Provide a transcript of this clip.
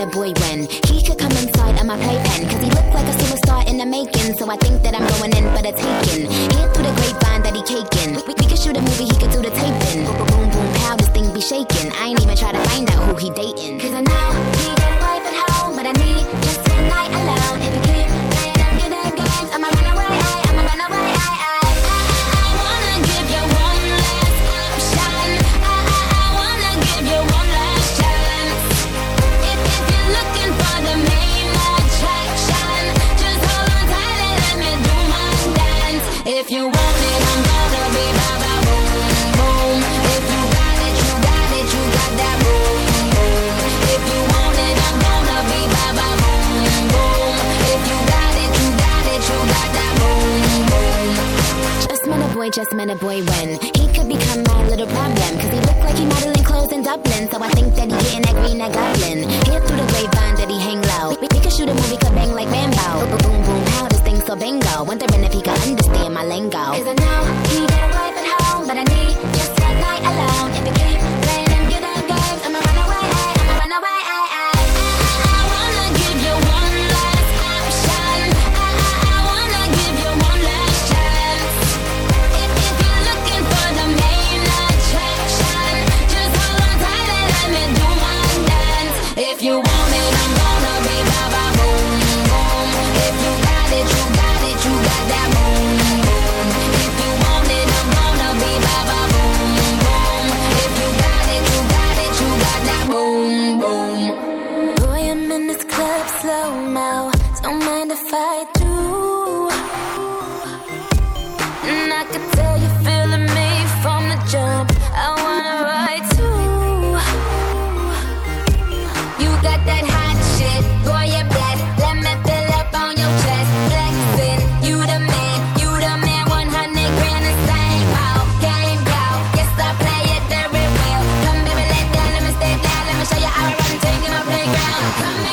a boy when he could come inside of my playpen. Cause he looked like a superstar in the making. So I think that I'm going in for the taking. Hear through the grapevine that he caking. We, we, could shoot a movie, he could do the taping. Boom, boom, boom, pow, this thing be shaking. I ain't even try to find out who he dating. Cause I know he just met a boy when he could become my little problem. Cause he looked like he modeling clothes in Dublin. So I think that he getting that green that goblin. Hear through the grapevine that he hang low. We, we could shoot a movie, could bang like Rambo. Boom, boom, boom, how this thing so bingo. Wondering if he could understand my lingo. Cause I know.